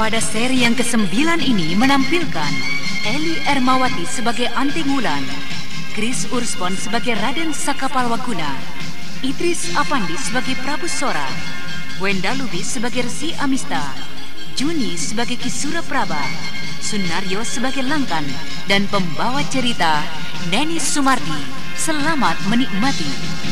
Pada seri yang ke-9 ini menampilkan Eli Ermawati sebagai Anting Wulan, Chris Urspon sebagai Raden Sakapalwaguna, Idris Apandi sebagai Prabu Sora, Wenda Lubis sebagai Resi Amista, Juni sebagai Kisura Praba, Sunario sebagai Langkan, dan pembawa cerita Neni Sumarti. Selamat menikmati.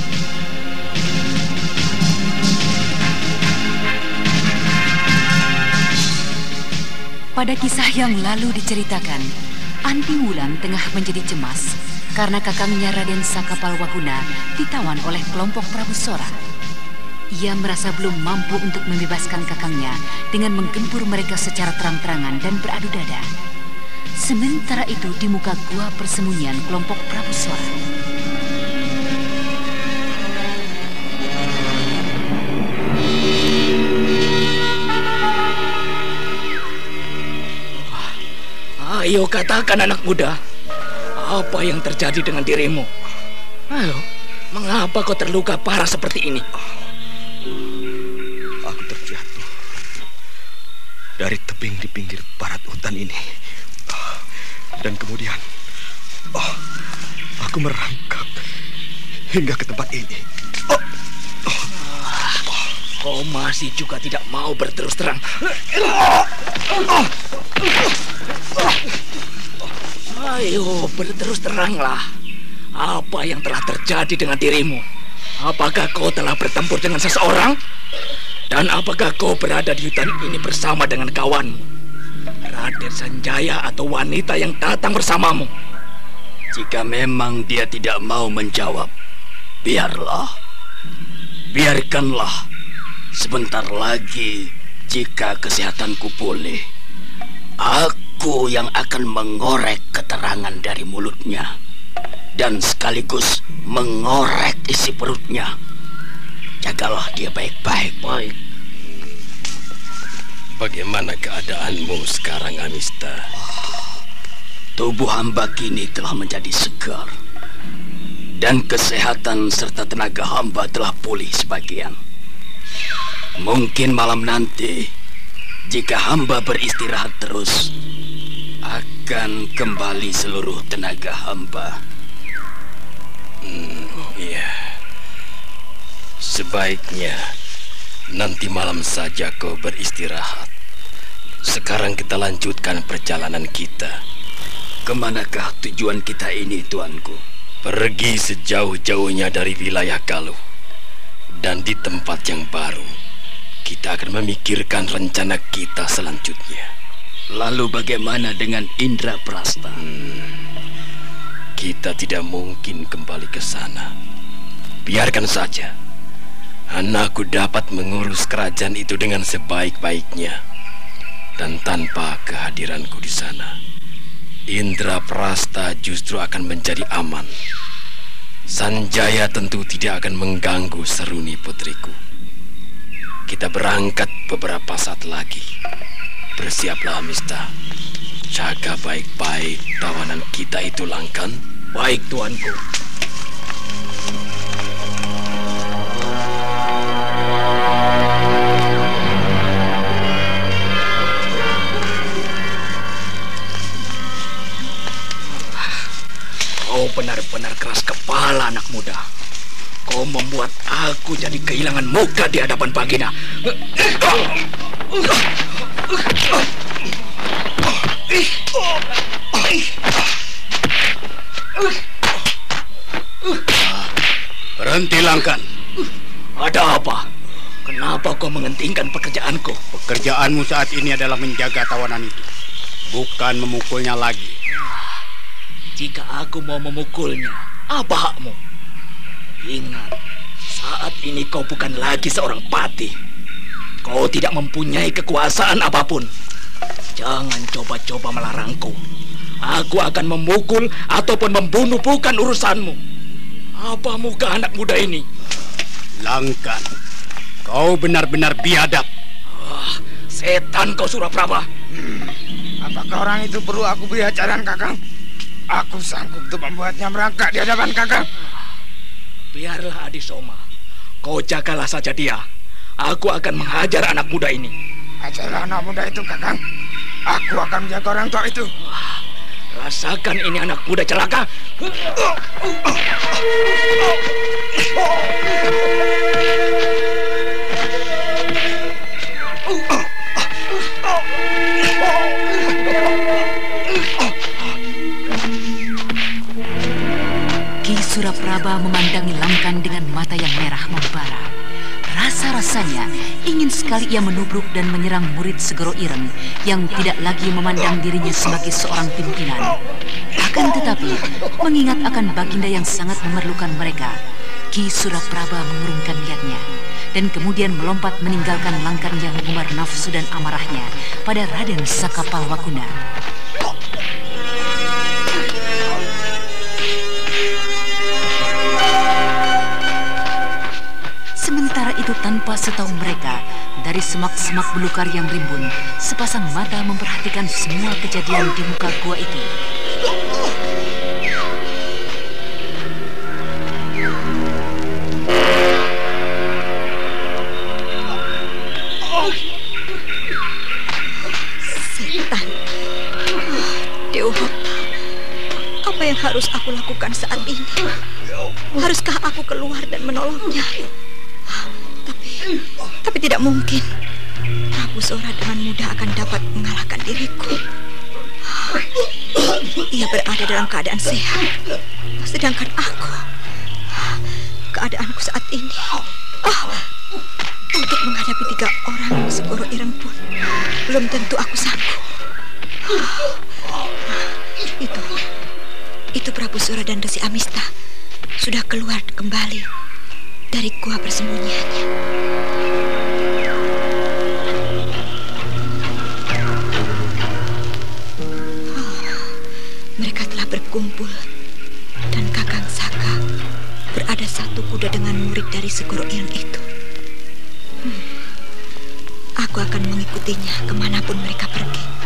Pada kisah yang lalu diceritakan, Anti Wulan tengah menjadi cemas karena kakangnya Raden Sakapalwaguna ditawan oleh kelompok Prabu Sora. Ia merasa belum mampu untuk membebaskan kakangnya dengan menggempur mereka secara terang-terangan dan beradu dada. Sementara itu di muka gua persembunyian kelompok Prabu Sora. Ayo katakan anak muda, apa yang terjadi dengan dirimu? Ayo, mengapa kau terluka parah seperti ini? Aku terjatuh dari tebing di pinggir barat hutan ini. Dan kemudian, oh, aku merangkak hingga ke tempat ini. Oh, oh. Kau masih juga tidak mau berterus terang. Ayo, berterus teranglah. Apa yang telah terjadi dengan dirimu? Apakah kau telah bertempur dengan seseorang? Dan apakah kau berada di hutan ini bersama dengan kawanmu? Raden Sanjaya atau wanita yang datang bersamamu? Jika memang dia tidak mau menjawab, biarlah. Biarkanlah. Sebentar lagi, jika kesehatanku pulih, aku yang akan mengorek keterangan dari mulutnya dan sekaligus mengorek isi perutnya. Jagalah dia baik-baik. Baik. Bagaimana keadaanmu sekarang, Amista? Tubuh hamba kini telah menjadi segar. Dan kesehatan serta tenaga hamba telah pulih sebagian. Mungkin malam nanti, jika hamba beristirahat terus, akan kembali seluruh tenaga hamba. Hmm, iya. Sebaiknya nanti malam saja kau beristirahat. Sekarang kita lanjutkan perjalanan kita. Ke manakah tujuan kita ini, tuanku? Pergi sejauh-jauhnya dari wilayah Galuh. Dan di tempat yang baru, kita akan memikirkan rencana kita selanjutnya. Lalu bagaimana dengan Indra Prasta? Hmm, kita tidak mungkin kembali ke sana. Biarkan saja. Anakku dapat mengurus kerajaan itu dengan sebaik-baiknya. Dan tanpa kehadiranku di sana, Indra Prasta justru akan menjadi aman. Sanjaya tentu tidak akan mengganggu Seruni putriku. Kita berangkat beberapa saat lagi. Bersiaplah, Mista. Jaga baik-baik tawanan kita itu, Langkan. Baik, tuanku. Kau benar-benar keras kepala, anak muda. Kau membuat aku jadi kehilangan muka di hadapan Bagina. Berhenti, Langkan. Ada apa? Kenapa kau mengentingkan pekerjaanku? Pekerjaanmu saat ini adalah menjaga tawanan itu, bukan memukulnya lagi. Jika aku mau memukulnya, apa hakmu? Ingat, saat ini kau bukan lagi seorang pati. Kau tidak mempunyai kekuasaan apa pun. Jangan coba-coba melarangku. Aku akan memukul ataupun membunuh bukan urusanmu. Apa muka anak muda ini? Langkan, kau benar-benar biadab. Ah, setan kau Suraprabha. Hmm, apakah orang itu perlu aku beri ajaran, Kakang? Aku sanggup untuk membuatnya merangkak di hadapan Kakang. Biarlah Adi Soma. Kau jagalah saja dia. Aku akan menghajar anak muda ini. Ajarlah anak muda itu, Kakang. Aku akan menjaga orang tua itu. Wah, rasakan ini anak muda celaka. Ki Suraprabha memandangi Langkan dengan mata yang merah membara. Rasa-rasanya ingin sekali ia menubruk dan menyerang murid Segoro Ireng yang tidak lagi memandang dirinya sebagai seorang pimpinan. Akan tetapi, mengingat akan baginda yang sangat memerlukan mereka, Ki Suraprabha mengurungkan niatnya dan kemudian melompat meninggalkan Langkan yang mengumbar nafsu dan amarahnya pada Raden Sakapalwakuna. Sementara itu tanpa setahu mereka, dari semak-semak belukar yang rimbun, sepasang mata memperhatikan semua kejadian di muka gua itu. Setan. Dewa, apa yang harus aku lakukan saat ini? Haruskah aku keluar dan menolongnya? Tapi, tidak mungkin. Prabu Sora dengan mudah akan dapat mengalahkan diriku. Ia berada dalam keadaan sehat, sedangkan aku, keadaanku saat ini, oh, untuk menghadapi tiga orang segoro ireng pun belum tentu aku sanggup. Itu, itu Prabu Sora dan Resi Amista sudah keluar kembali dari gua persembunyiannya. Oh, mereka telah berkumpul dan Kakang Saka berada satu kuda dengan murid dari Segoro Ireng itu. Hmm, aku akan mengikutinya ke mana pun mereka pergi.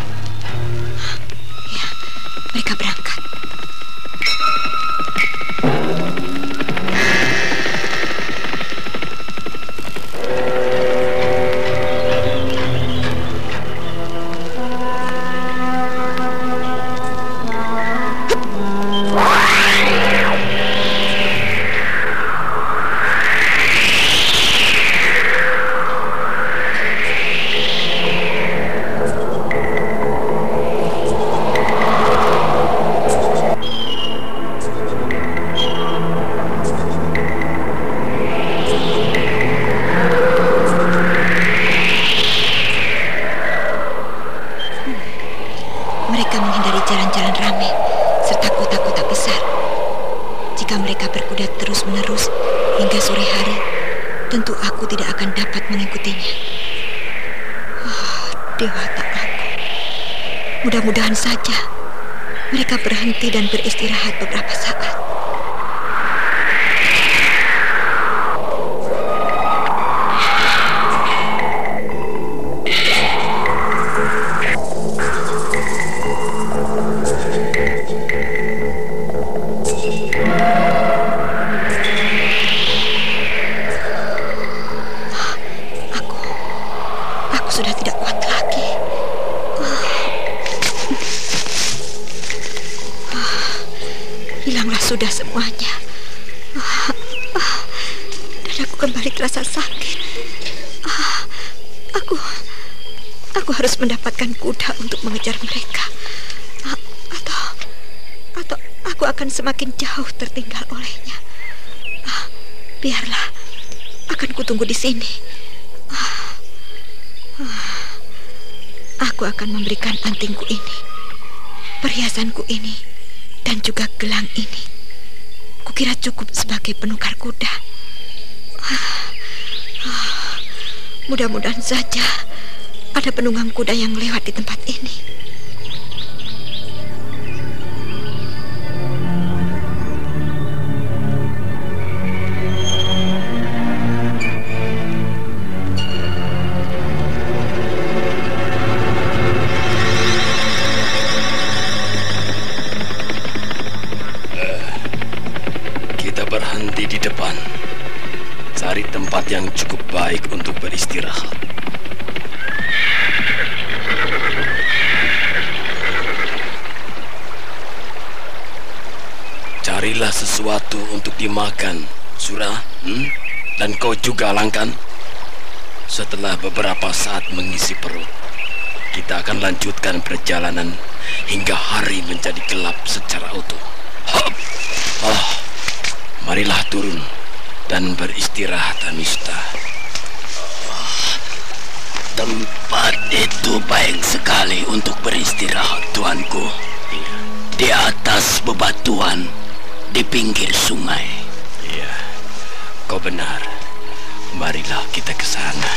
Terasa sakit. Ah, Aku, aku harus mendapatkan kuda untuk mengejar mereka. Ah, Atau, atau aku akan semakin jauh tertinggal olehnya. Ah, Biarlah, akan kutunggu di sini. Ah, ah. Aku akan memberikan antingku ini, perhiasanku ini, dan juga gelang ini. Kukira cukup sebagai penukar kuda. Ah. Mudah-mudahan saja ada penunggang kuda yang lewat di tempat ini. Tempat yang cukup baik untuk beristirahat. Carilah sesuatu untuk dimakan, Surah. Hmm? Dan kau juga, Langkan. Setelah beberapa saat mengisi perut, kita akan lanjutkan perjalanan hingga hari menjadi gelap secara utuh. Oh, marilah turun dan beristirahat Amista. tempat itu baik sekali untuk beristirahat, tuanku. Iya. Di atas bebatuan, di pinggir sungai. Iya, kau benar. Marilah kita ke sana.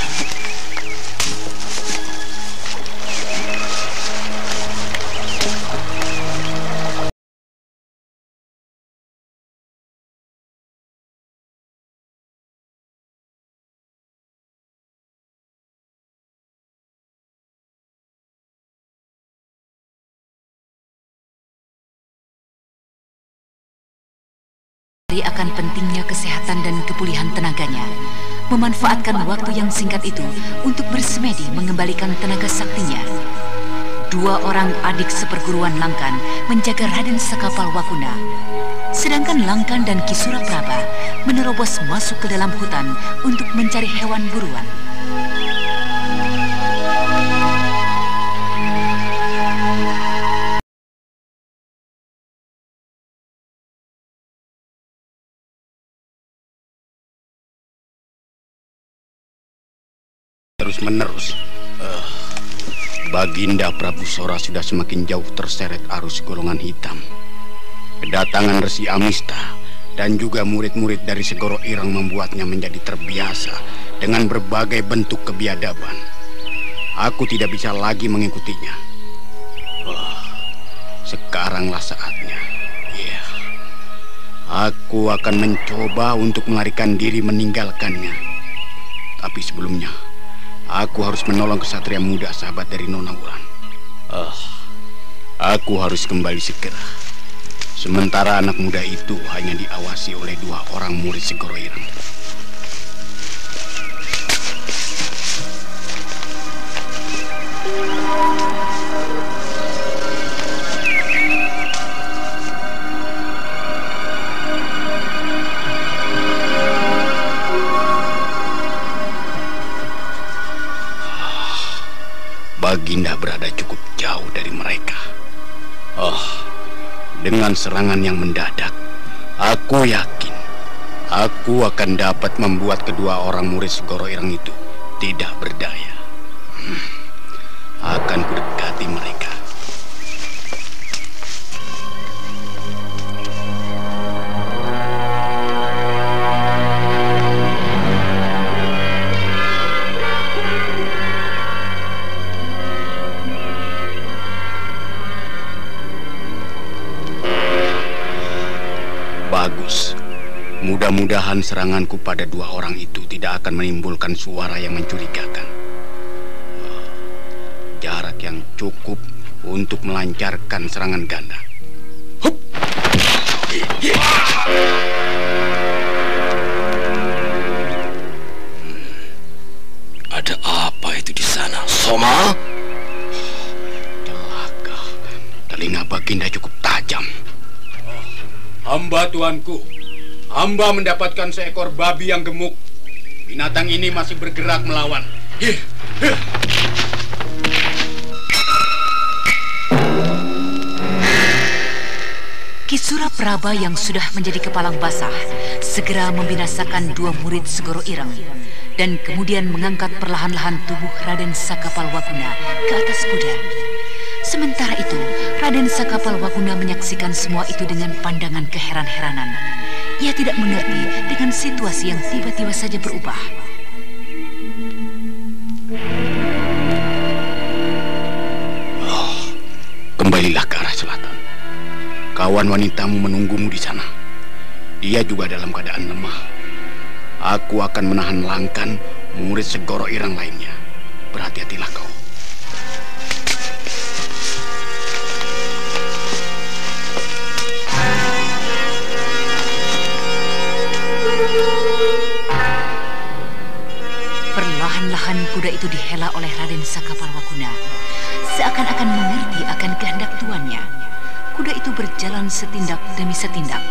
Akan pentingnya kesehatan dan kepulihan tenaganya, memanfaatkan waktu yang singkat itu untuk bersemedi mengembalikan tenaga saktinya. Dua orang adik seperguruan Langkan menjaga Raden Sekapal Wakuna. Sedangkan Langkan dan Kisura Praba menerobos masuk ke dalam hutan untuk mencari hewan buruan. Terus-menerus. Uh, Baginda Prabu Sora sudah semakin jauh terseret arus golongan hitam. Kedatangan Resi Amista dan juga murid-murid dari Segoro Irang membuatnya menjadi terbiasa dengan berbagai bentuk kebiadaban. Aku tidak bisa lagi mengikutinya. Oh, sekaranglah saatnya. Yeah. Aku akan mencoba untuk melarikan diri meninggalkannya. Tapi sebelumnya, Aku harus menolong kesatria muda sahabat dari Nona Wulan. Oh, aku harus kembali segera. Sementara anak muda itu hanya diawasi oleh dua orang murid Segoro Ireng. Dengan serangan yang mendadak, aku yakin aku akan dapat membuat kedua orang murid Segoro Ireng itu tidak berdaya. Mudah-mudahan seranganku pada dua orang itu tidak akan menimbulkan suara yang mencurigakan. Jarak yang cukup untuk melancarkan serangan ganda. Hup! Hmm. Ada apa itu di sana? Soma? Celaka. Telinga Baginda cukup tajam. Oh, hamba tuanku. Hamba mendapatkan seekor babi yang gemuk. Binatang ini masih bergerak melawan. Hih, hih. Kisura Praba yang sudah menjadi kepalang basah segera membinasakan dua murid Segoro Ireng dan kemudian mengangkat perlahan-lahan tubuh Raden Sakapal Waguna ke atas kuda. Sementara itu, Raden Sakapal Waguna menyaksikan semua itu dengan pandangan keheran-heranan. Ia tidak mengerti dengan situasi yang tiba-tiba saja berubah. Oh, kembalilah ke arah selatan. Kawan wanitamu menunggumu di sana. Dia juga dalam keadaan lemah. Aku akan menahan langkan murid segoro irang lainnya. Berhati-hatilah kau. Kuda itu dihela oleh Raden Sakapalwakuna. Seakan-akan mengerti akan kehendak tuannya. Kuda itu berjalan setindak demi setindak.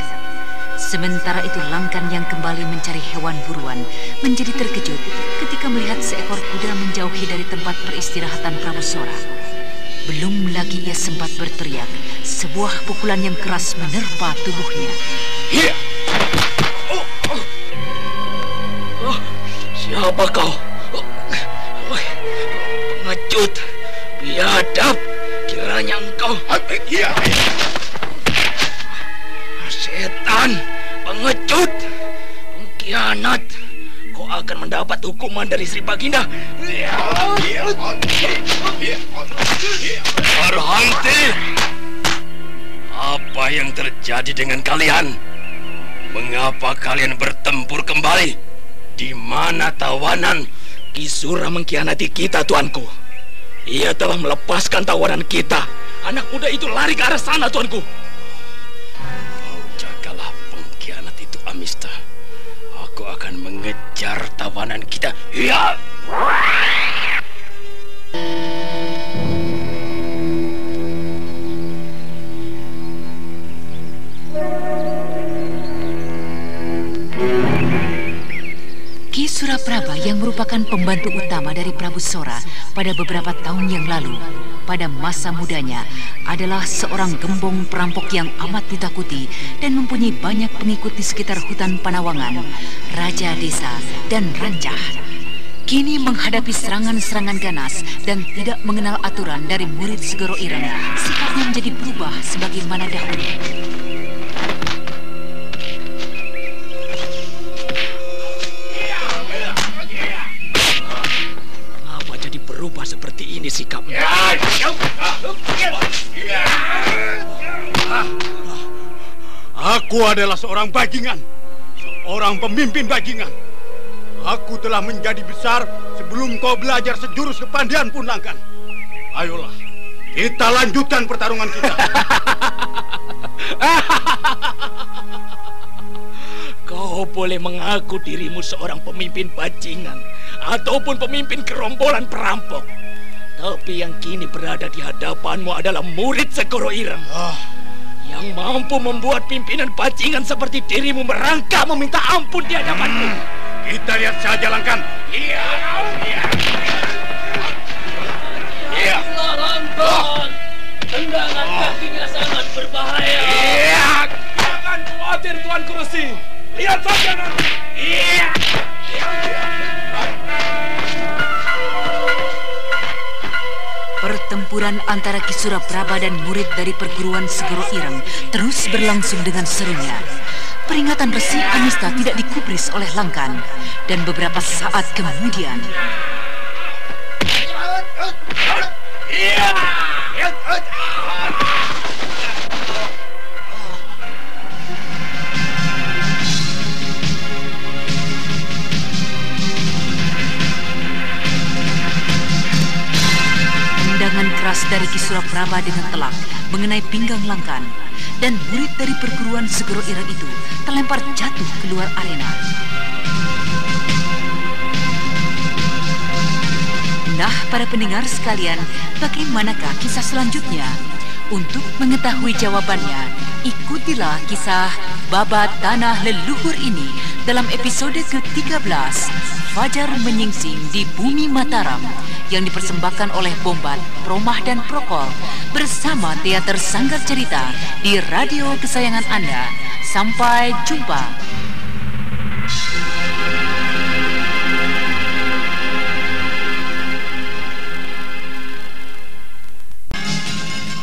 Sementara itu Langkan yang kembali mencari hewan buruan menjadi terkejut ketika melihat seekor kuda menjauhi dari tempat peristirahatan Prabu Sora. Belum lagi ia sempat berteriak, sebuah pukulan yang keras menerpa tubuhnya. Iya. Oh, oh. Oh, siapa kau? Pengecut, biadab, kiranya engkau... Iya. Setan, pengecut, pengkhianat. Kau akan mendapat hukuman dari Sri Baginda. Berhenti! Apa yang terjadi dengan kalian? Mengapa kalian bertempur kembali? Di mana tawanan? Kisura mengkhianati kita, tuanku. Ia telah melepaskan tawanan kita. Anak muda itu lari ke arah sana, tuanku. Kau jagalah pengkhianat itu, Amista. Aku akan mengejar tawanan kita. Ya! Ki Surapraba yang merupakan pembantu utama dari Prabu Sora pada beberapa tahun yang lalu, pada masa mudanya adalah seorang gembong perampok yang amat ditakuti dan mempunyai banyak pengikut di sekitar hutan Panawangan, Raja Desa, dan Rancah. Kini menghadapi serangan-serangan ganas dan tidak mengenal aturan dari murid Segoro Ireng, sikapnya menjadi berubah sebagaimana dahulu. Sikapnya? Aku adalah seorang bajingan. Seorang pemimpin bajingan. Aku telah menjadi besar sebelum kau belajar sejurus kepandian pun langkan. Ayolah, kita lanjutkan pertarungan kita. Kau boleh mengaku dirimu seorang pemimpin bajingan ataupun pemimpin gerombolan perampok. Tapi yang kini berada di hadapanmu adalah murid Segoro Ireng. Yang mampu membuat pimpinan bajingan seperti dirimu merangkak meminta ampun di hadapanmu. kita lihat saja langkan. Iya, iya. Iya. Langkon, tendangan kakinya sangat berbahaya. Iya. Jangan khawatir Tuan Kursi. Lihat saja nanti. Iya. Pertempuran antara Kisura Praba dan murid dari perguruan Segoro Ireng terus berlangsung dengan serunya. Peringatan Resi Anista tidak dikubris oleh Langkan dan beberapa saat kemudian tendangan keras dari Kisura Praba dengan telak mengenai pinggang Langkan dan murid dari perguruan Segoro Ireng itu terlempar jatuh keluar arena. Nah, para pendengar sekalian, bagaimanakah kisah selanjutnya? Untuk mengetahui jawabannya, ikutilah kisah Babat Tanah Leluhur ini dalam episode ke-13 Fajar Menyingsing di Bumi Mataram yang dipersembahkan oleh Bombat, Promah dan Prokol bersama Teater Sanggar Cerita di radio kesayangan Anda. Sampai jumpa.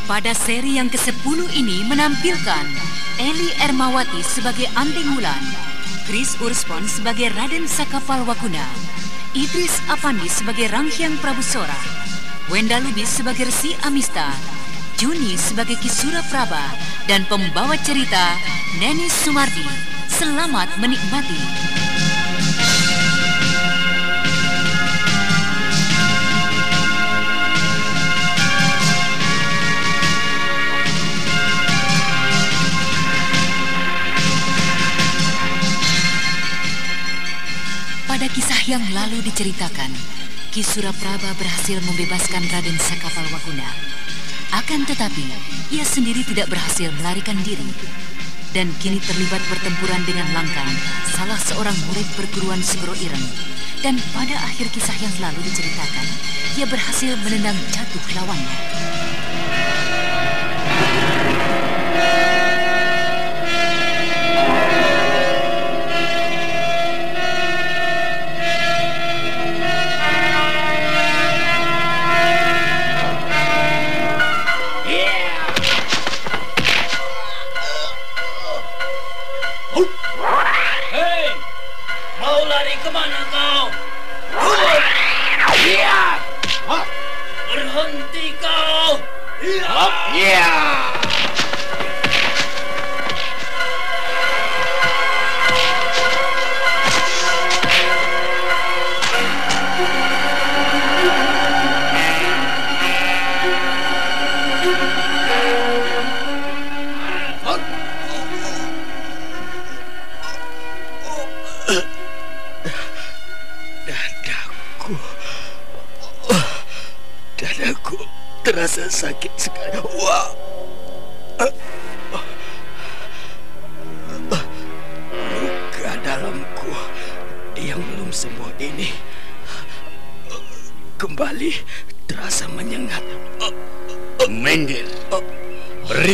Pada seri yang ke-10 ini menampilkan Eli Ermawati sebagai Anting Wulan, Chris Urspon sebagai Raden Sakapal Wakuna, Idris Apandi sebagai Ranghyang Prabu Sora, Wenda Lubis sebagai Resi Amista, Juni sebagai Kisura Praba dan pembawa cerita Neni Sumardi. Selamat menikmati. Pada kisah yang lalu diceritakan, Kisura Praba berhasil membebaskan Raden Sakapal Wakuna. Akan tetapi, ia sendiri tidak berhasil melarikan diri. Dan kini terlibat pertempuran dengan Langkang, salah seorang murid perguruan Segoro Ireng. Dan pada akhir kisah yang lalu diceritakan, ia berhasil menendang jatuh lawannya.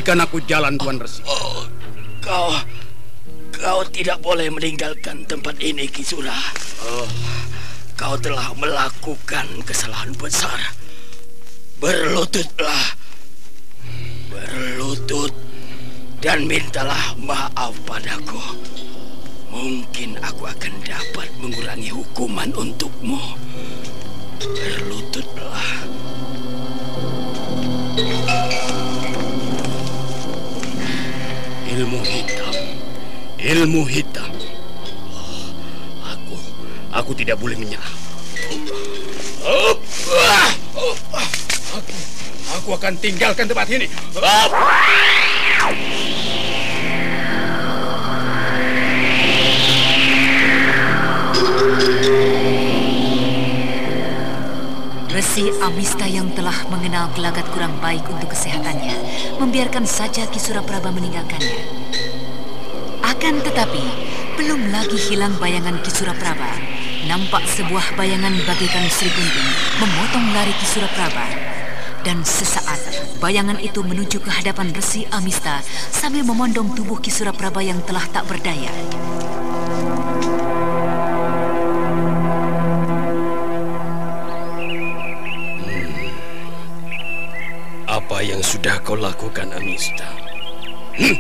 Berikan aku jalan, Tuan Resi. Oh, kau kau tidak boleh meninggalkan tempat ini, Kisura. Oh, kau telah melakukan kesalahan besar. Berlututlah. Berlutut dan mintalah maaf padaku. Mungkin aku akan dapat mengurangi hukuman untukmu. Berlututlah. Ilmu hitam. Ilmu hitam. Oh, aku, aku tidak boleh menyerah. Aku, aku akan tinggalkan tempat ini. Resi Amista yang telah mengenal gelagat kurang baik untuk kesehatannya, membiarkan saja Kisura Praba meninggalkannya. Akan tetapi, belum lagi hilang bayangan Kisura Praba. Nampak sebuah bayangan bagaikan Sri Gunting memotong lari Kisura Praba. Dan sesaat, bayangan itu menuju ke hadapan Resi Amista sambil memondong tubuh Kisura Praba yang telah tak berdaya. Yang sudah kau lakukan, Amista? Hmm?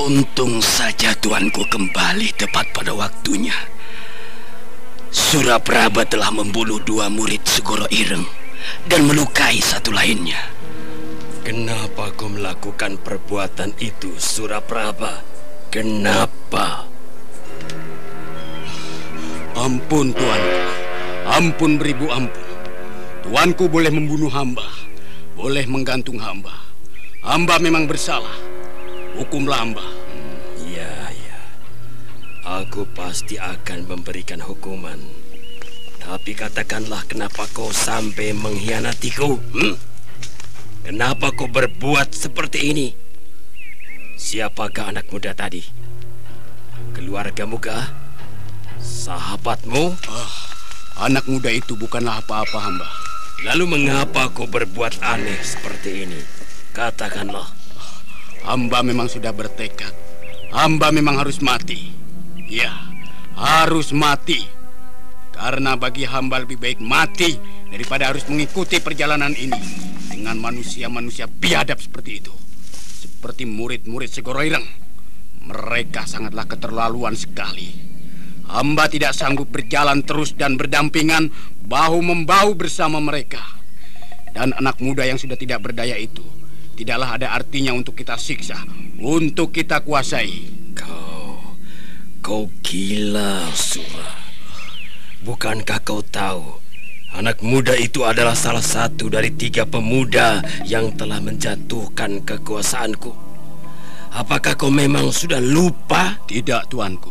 Untung saja tuanku kembali tepat pada waktunya. Surapraba telah membunuh dua murid Segoro Ireng dan melukai satu lainnya. Kenapa kau melakukan perbuatan itu, Surapraba? Kenapa? Ampun, tuanku. Ampun beribu ampun. Tuanku boleh membunuh hamba. Boleh menggantung hamba. Hamba memang bersalah. Hukumlah hamba. Ya, ya. Aku pasti akan memberikan hukuman. Tapi katakanlah kenapa kau sampai mengkhianatiku? Hmm? Kenapa kau berbuat seperti ini? Siapakah anak muda tadi? Keluargamu kah? Sahabatmu? Ah, anak muda itu bukanlah apa-apa hamba. Lalu mengapa kau berbuat aneh seperti ini? Katakanlah. Hamba memang sudah bertekad. Hamba memang harus mati. Ya, harus mati. Karena bagi hamba lebih baik mati daripada harus mengikuti perjalanan ini dengan manusia-manusia biadab seperti itu. Seperti murid-murid Segoro Ireng. Mereka sangatlah keterlaluan sekali. Hamba tidak sanggup berjalan terus dan berdampingan bahu-membahu bersama mereka. Dan anak muda yang sudah tidak berdaya itu tidaklah ada artinya untuk kita siksa, untuk kita kuasai. Kau, kau gila, Sura. Bukankah kau tahu anak muda itu adalah salah satu dari tiga pemuda yang telah menjatuhkan kekuasaanku? Apakah kau memang sudah lupa? Tidak, tuanku.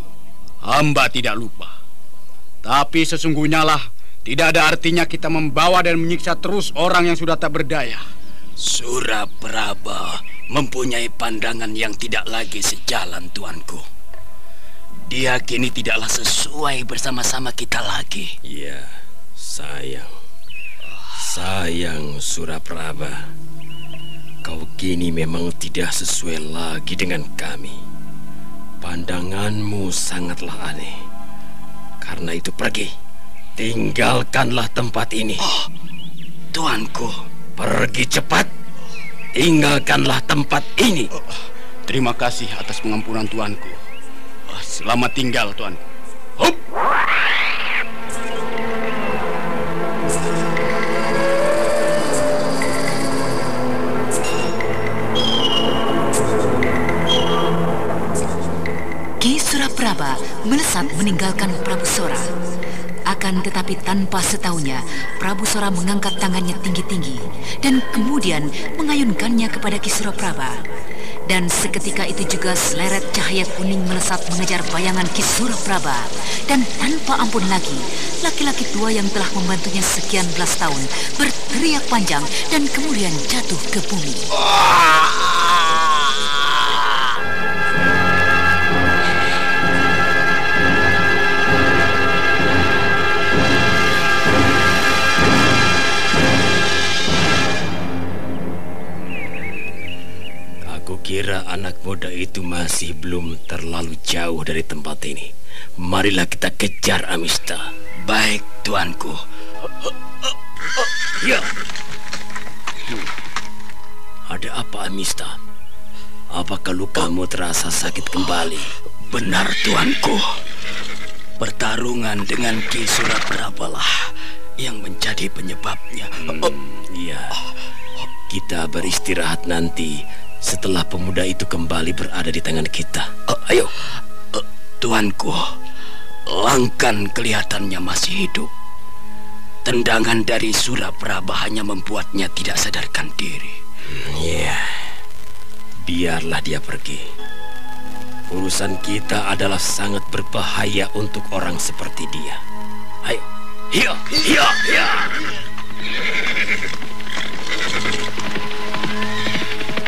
Hamba tidak lupa. Tapi sesungguhnya lah tidak ada artinya kita membawa dan menyiksa terus orang yang sudah tak berdaya. Suraprabha mempunyai pandangan yang tidak lagi sejalan, tuanku. Dia kini tidaklah sesuai bersama-sama kita lagi. Iya, sayang. Sayang, Suraprabha. Kau kini memang tidak sesuai lagi dengan kami. Pandanganmu sangatlah aneh. Karena itu pergi. Tinggalkanlah tempat ini. Oh, tuanku, pergi cepat. Tinggalkanlah tempat ini. Oh, terima kasih atas pengampunan tuanku. Oh, selamat tinggal, tuanku. Hup! Suraprabha melesat meninggalkan Prabu Sora. Akan tetapi tanpa setahunya, Prabu Sora mengangkat tangannya tinggi-tinggi dan kemudian mengayunkannya kepada Ki Suraprabha. Dan seketika itu juga seleret cahaya kuning melesat mengejar bayangan Ki Suraprabha. Dan tanpa ampun lagi, laki-laki tua yang telah membantunya sekian belas tahun berteriak panjang dan kemudian jatuh ke bumi. Kira anak muda itu masih belum terlalu jauh dari tempat ini. Marilah kita kejar Amista. Baik, tuanku. Ya. Hmm. Ada apa, Amista? Apakah lukamu terasa sakit kembali? Benar, tuanku. Pertarungan dengan Ki Suraprabalah yang menjadi penyebabnya. Iya. Kita beristirahat nanti setelah pemuda itu kembali berada di tangan kita. Uh, ayo, uh, tuanku, Langkan kelihatannya masih hidup. Tendangan dari Suraprabha hanya membuatnya tidak sadarkan diri. Iya, yeah. biarlah dia pergi. Urusan kita adalah sangat berbahaya untuk orang seperti dia. Ayo, iya,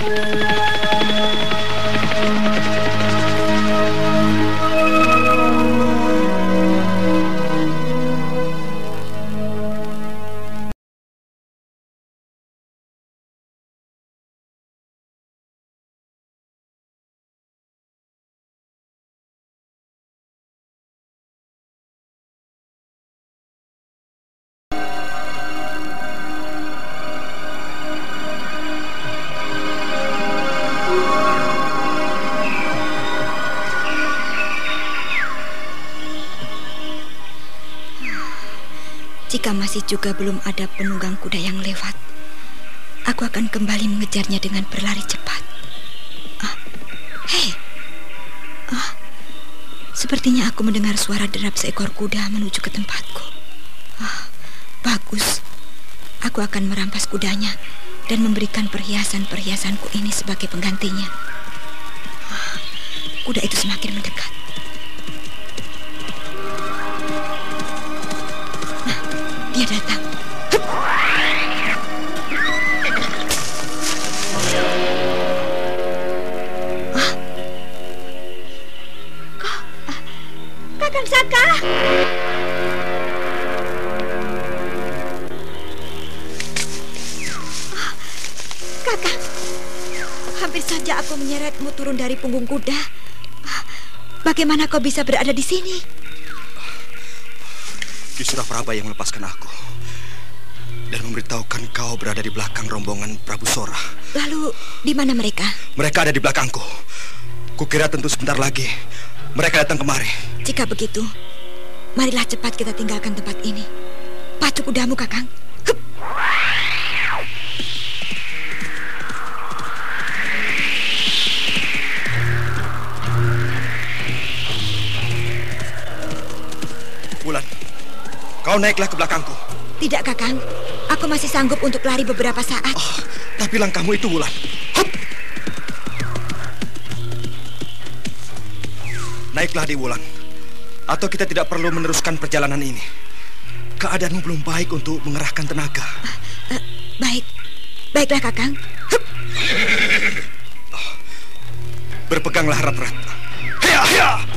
iya, iya. Jika masih juga belum ada penunggang kuda yang lewat, aku akan kembali mengejarnya dengan berlari cepat. Ah, hei, ah, sepertinya aku mendengar suara derap seekor kuda menuju ke tempatku. Ah, bagus. Aku akan merampas kudanya dan memberikan perhiasan-perhiasanku ini sebagai penggantinya. Ah, kuda itu semakin mendekat. Saja aku menyeretmu turun dari punggung kuda. Ah, bagaimana kau bisa berada di sini? Ki Suraprabha yang melepaskan aku dan memberitahukan kau berada di belakang rombongan Prabu Sora. Lalu di mana mereka? Mereka ada di belakangku. Kukira tentu sebentar lagi mereka datang kemari. Jika begitu, Marilah cepat kita tinggalkan tempat ini. Pacu kudamu, Kakang. Kau naiklah ke belakangku. Tidak, Kakang. Aku masih sanggup untuk lari beberapa saat. Oh, tapi langkahmu itu Wulan. Hup! Naiklah di Wulan. Atau kita tidak perlu meneruskan perjalanan ini. Keadaanmu belum baik untuk mengerahkan tenaga. Uh, baik. Baiklah, Kakang. Hup. Berpeganglah erat-erat. Hea, hea!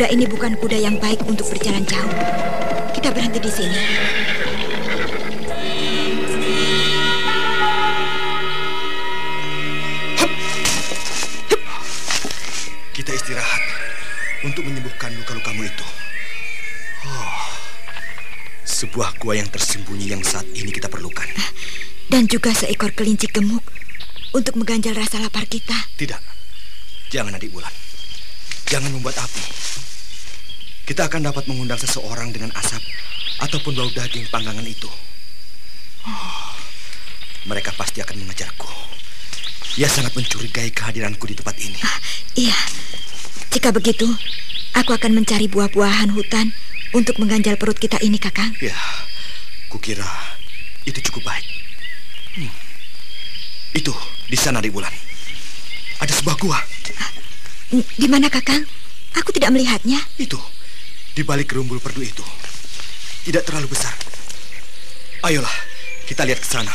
Kuda ini bukan kuda yang baik untuk berjalan jauh. Kita berhenti di sini. Kita istirahat untuk menyembuhkan luka-lukamu itu. Oh, sebuah gua yang tersembunyi yang saat ini kita perlukan. Dan juga seekor kelinci gemuk untuk mengganjal rasa lapar kita. Tidak. Jangan adik bulan. Jangan membuat api. Kita akan dapat mengundang seseorang dengan asap ataupun bau daging panggangan itu. Oh, mereka pasti akan mengejarku. Ia sangat mencurigai kehadiranku di tempat ini. Iya. Jika begitu, aku akan mencari buah-buahan hutan untuk mengganjal perut kita ini, Kakang. Ya, kukira itu cukup baik. Hmm. Itu di sana di bulan. Ada sebuah gua. Di mana, Kakang? Aku tidak melihatnya. Itu di balik gerumbul perdu itu. Tidak terlalu besar. Ayolah, kita lihat ke sana.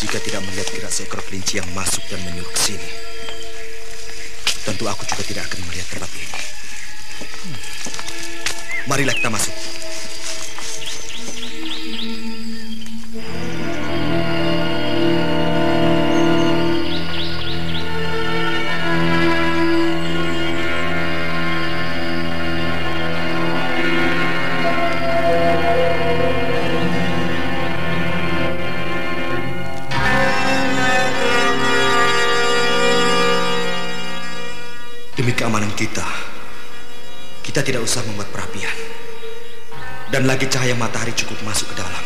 Jika tidak melihat gerak seekor kelinci yang masuk dan menyuruh ke sini, tentu aku juga tidak akan melihat tempat ini. Marilah kita masuk. Dan lagi cahaya matahari cukup masuk ke dalam.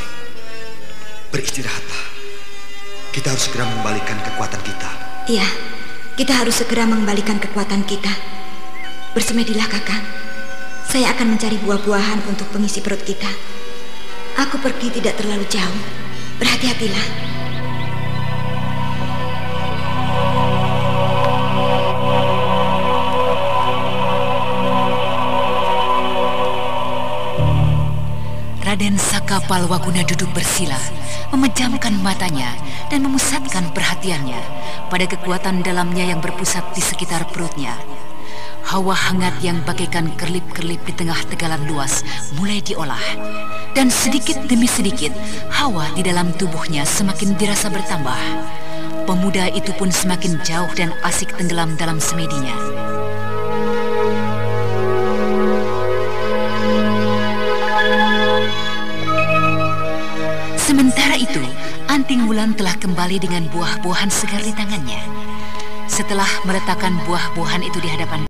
Beristirahatlah. Kita harus segera mengembalikan kekuatan kita. Iya, kita harus segera mengembalikan kekuatan kita. Bersemedilah, Kakang. Saya akan mencari buah-buahan untuk pengisi perut kita. Aku pergi tidak terlalu jauh. Berhati-hatilah. Raden Saka Palwaguna duduk bersila, memejamkan matanya dan memusatkan perhatiannya pada kekuatan dalamnya yang berpusat di sekitar perutnya. Hawa hangat yang bagaikan kerlip-kerlip di tengah tegalan luas mulai diolah. Dan sedikit demi sedikit, hawa di dalam tubuhnya semakin dirasa bertambah. Pemuda itu pun semakin jauh dan asik tenggelam dalam semedinya. Sementara itu, Anting Wulan telah kembali dengan buah-buahan segar di tangannya. Setelah meletakkan buah-buahan itu di hadapan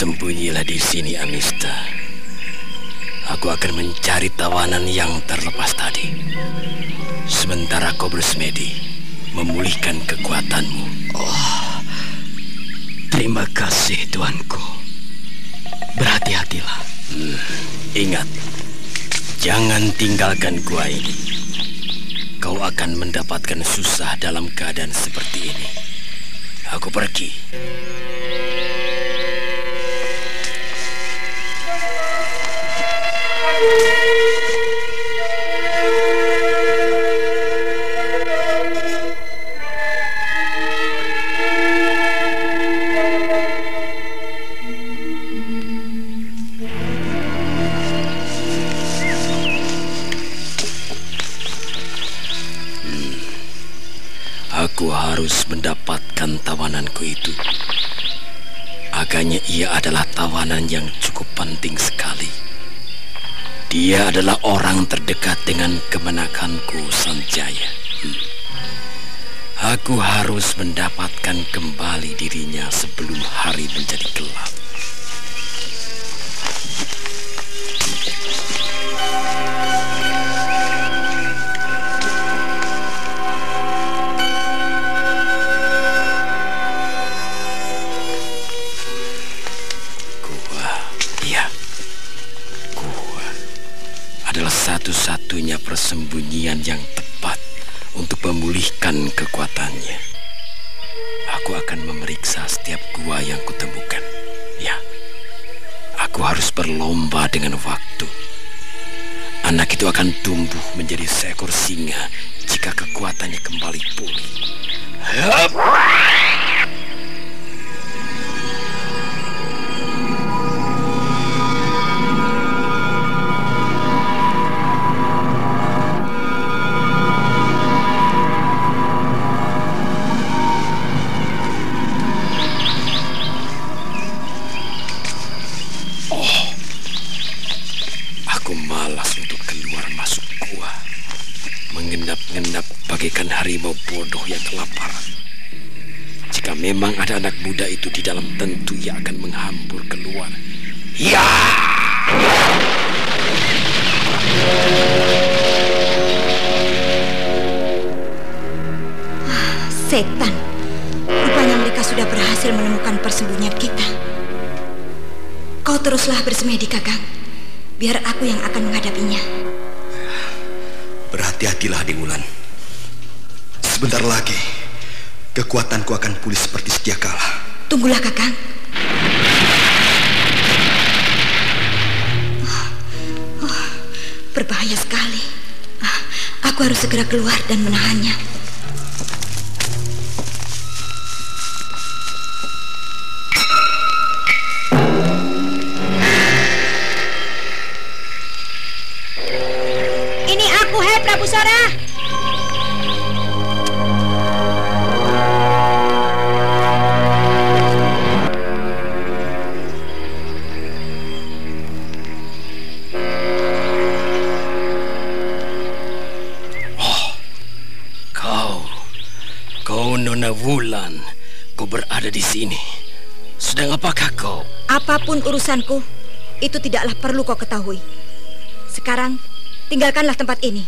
Kau bersembunyilah di sini, Amista. Aku akan mencari tawanan yang terlepas tadi. Sementara kau bersemedi, memulihkan kekuatanmu. Oh, terima kasih, tuanku. Berhati-hatilah. Hmm, ingat, jangan tinggalkan gua ini. Kau akan mendapatkan susah dalam keadaan seperti ini. Aku pergi. Tawananku itu. Agaknya ia adalah tawanan yang cukup penting sekali. Dia adalah orang terdekat dengan kemenakanku, Sanjaya. Hmm. Aku harus mendapatkan kembali dirinya sebelum hari menjadi gelap. Persembunyian yang tepat untuk memulihkan kekuatannya. Aku akan memeriksa setiap gua yang kutemukan. Ya, aku harus berlomba dengan waktu. Anak itu akan tumbuh menjadi seekor singa jika kekuatannya kembali pulih. Kau teruslah bersemedi, Kakang. Biar aku yang akan menghadapinya. Berhati-hatilah, Wulan. Sebentar lagi, kekuatanku akan pulih seperti sedia kala. Tunggulah, Kakang. Oh, oh, berbahaya sekali. Ah, Aku harus segera keluar dan menahannya. Apa pun urusanku, itu tidaklah perlu kau ketahui. Sekarang, tinggalkanlah tempat ini.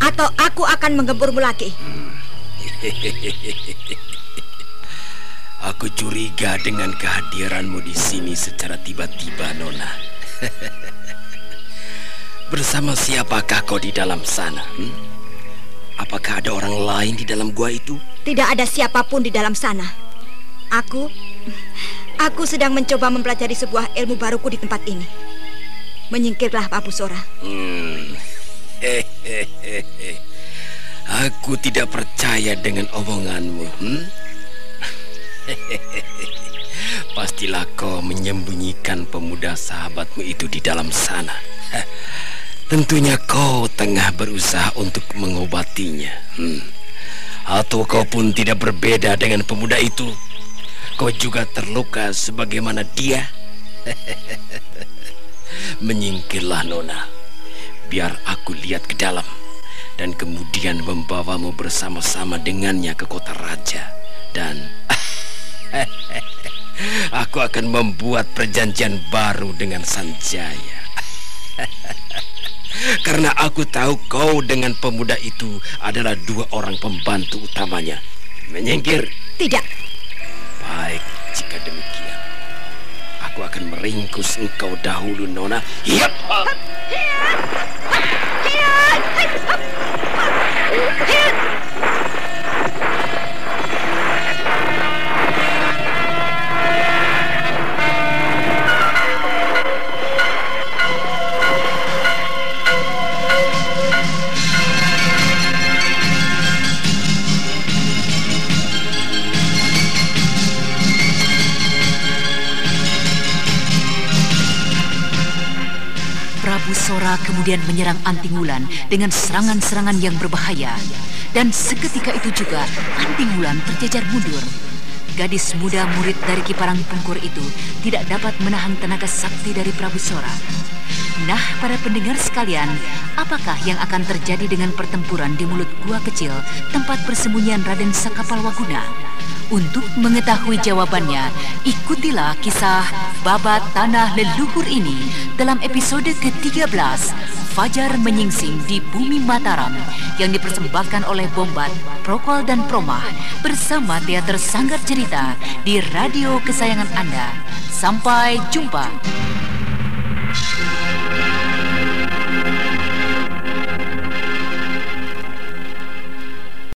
Atau aku akan menggempurmu lagi. Aku curiga dengan kehadiranmu di sini secara tiba-tiba, Nona. Bersama siapakah kau di dalam sana? hmm? Apakah ada orang lain di dalam gua itu? Tidak ada siapa pun di dalam sana. Aku, aku sedang mencoba mempelajari sebuah ilmu baruku di tempat ini. Menyingkirlah Abu Sora. Hmm. Hehehe. Aku tidak percaya dengan omonganmu. Hmm? Pastilah kau menyembunyikan pemuda sahabatmu itu di dalam sana. Tentunya kau tengah berusaha untuk mengobatinya. Hmm. Atau kau pun tidak berbeda dengan pemuda itu. Kau juga terluka sebagaimana dia. Menyingkirlah Nona. Biar aku lihat ke dalam dan kemudian membawamu bersama-sama dengannya ke kota raja dan aku akan membuat perjanjian baru dengan Sanjaya. Karena aku tahu kau dengan pemuda itu adalah dua orang pembantu utamanya. Menyingkir. Tidak. Baik, jika demikian. Aku akan meringkus engkau dahulu, Nona. Yap. Prabu kemudian menyerang Antingulan dengan serangan-serangan yang berbahaya. Dan seketika itu juga Antingulan terjejar mundur. Gadis muda murid dari Kiparang Pungkur itu tidak dapat menahan tenaga sakti dari Prabu Sora. Nah, para pendengar sekalian, apakah yang akan terjadi dengan pertempuran di mulut gua kecil tempat persembunyian Raden Sakapalwaguna? Untuk mengetahui jawabannya, ikutilah kisah Babat Tanah Leluhur ini dalam episode ke-13 Fajar Menyingsing di Bumi Mataram yang dipersembahkan oleh Bombat, Prokol dan Promah bersama Teater Sanggar Cerita di radio kesayangan Anda. Sampai jumpa.